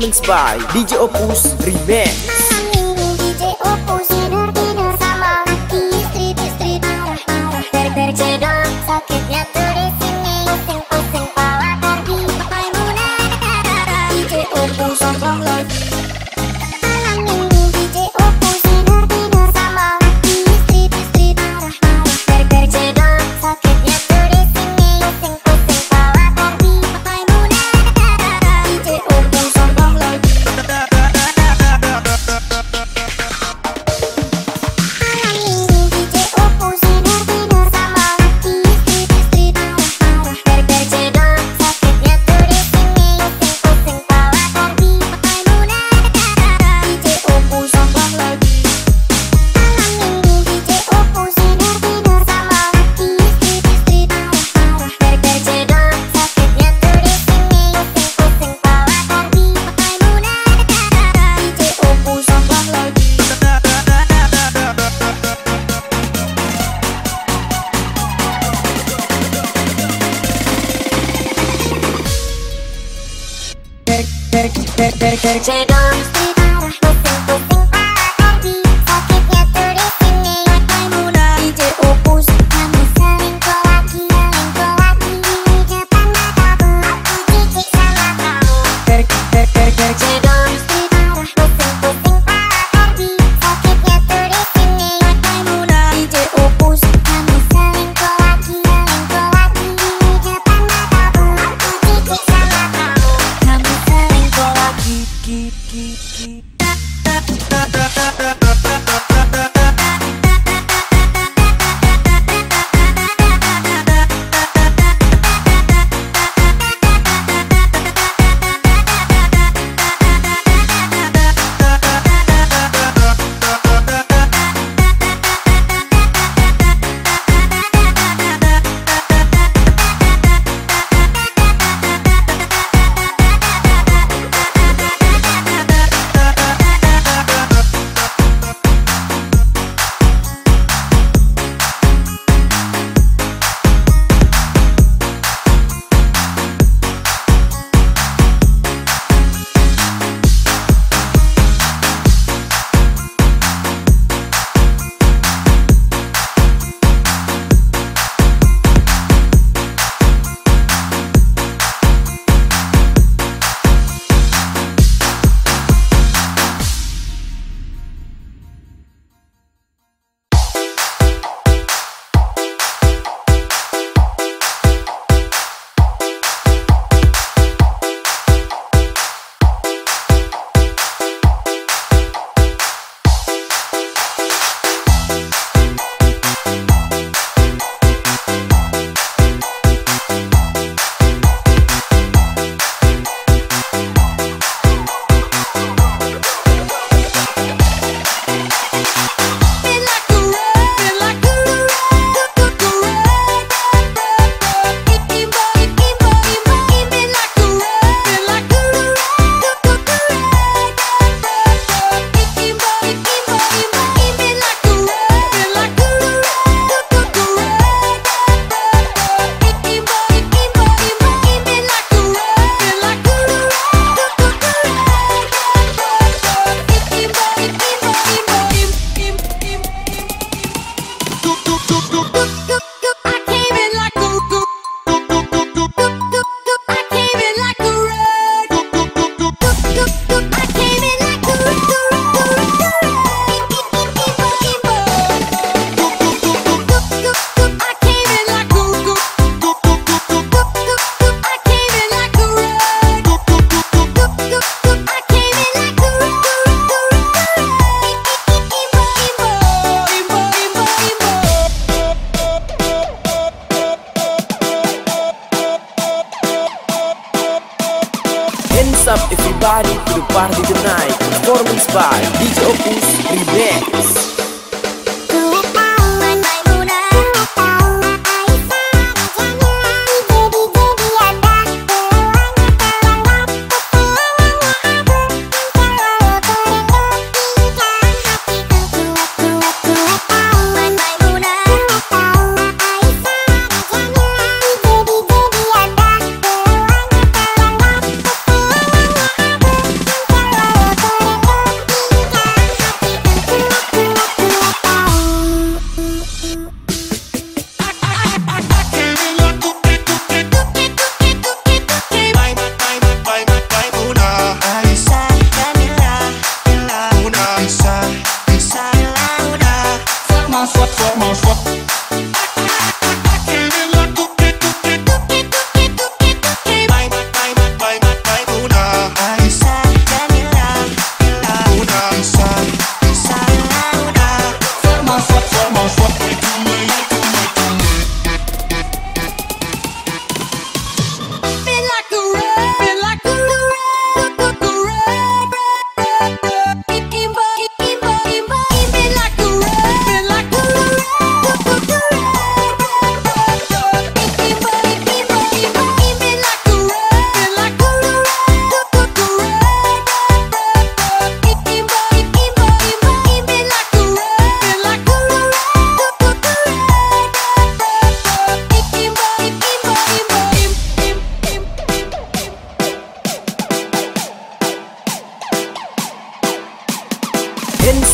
by DJ Opus Remix. Take on